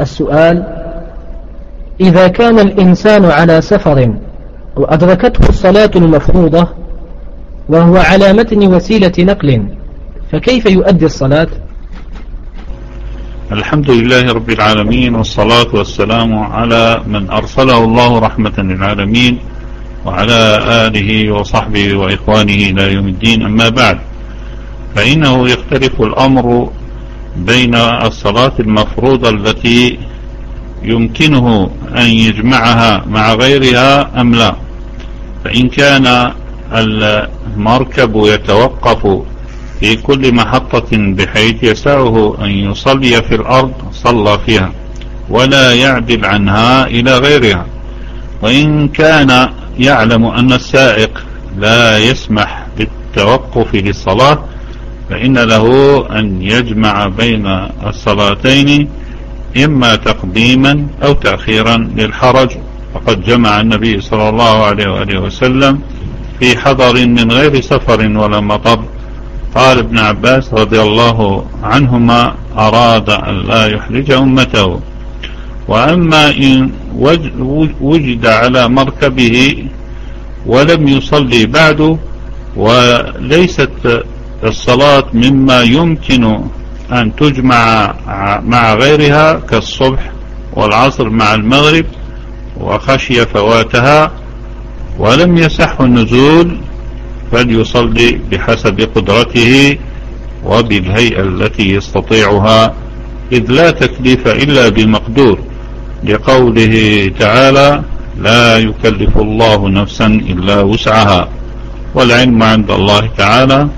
السؤال إذا كان الإنسان على سفر وأدركته الصلاة المفروضة وهو على متن وسيلة نقل فكيف يؤدي الصلاة؟ الحمد لله رب العالمين والصلاة والسلام على من أرسله الله رحمة للعالمين وعلى آله وصحبه وإخوانه إلى يوم الدين. أما بعد فإنه يختلف الأمر بين الصلاة المفروضة التي يمكنه أن يجمعها مع غيرها أم لا. فإن كان المركب يتوقف في كل محطة بحيث يسعه أن يصلي في الأرض صلى فيها ولا يعدل عنها إلى غيرها. وإن كان يعلم أن السائق لا يسمح بالتوقف للصلاة فإن له أن يجمع بين الصلاتين إما تقديما أو تأخيرا للحرج. فقد جمع النبي صلى الله عليه وآله وسلم في حضر من غير سفر ولا مطر. قال ابن عباس رضي الله عنهما أراد أن لا يحرج أمته. وأما إن وجد على مركبه ولم يصلي بعد وليست الصلاة مما يمكن أن تجمع مع غيرها كالصبح والعصر مع المغرب وخشي فواتها ولم يسح النزول فليصلي بحسب قدرته وبالهيئة التي يستطيعها إذ لا تكليف إلا بمقدور لقوله تعالى لا يكلف الله نفسا إلا وسعها والعلم عند الله تعالى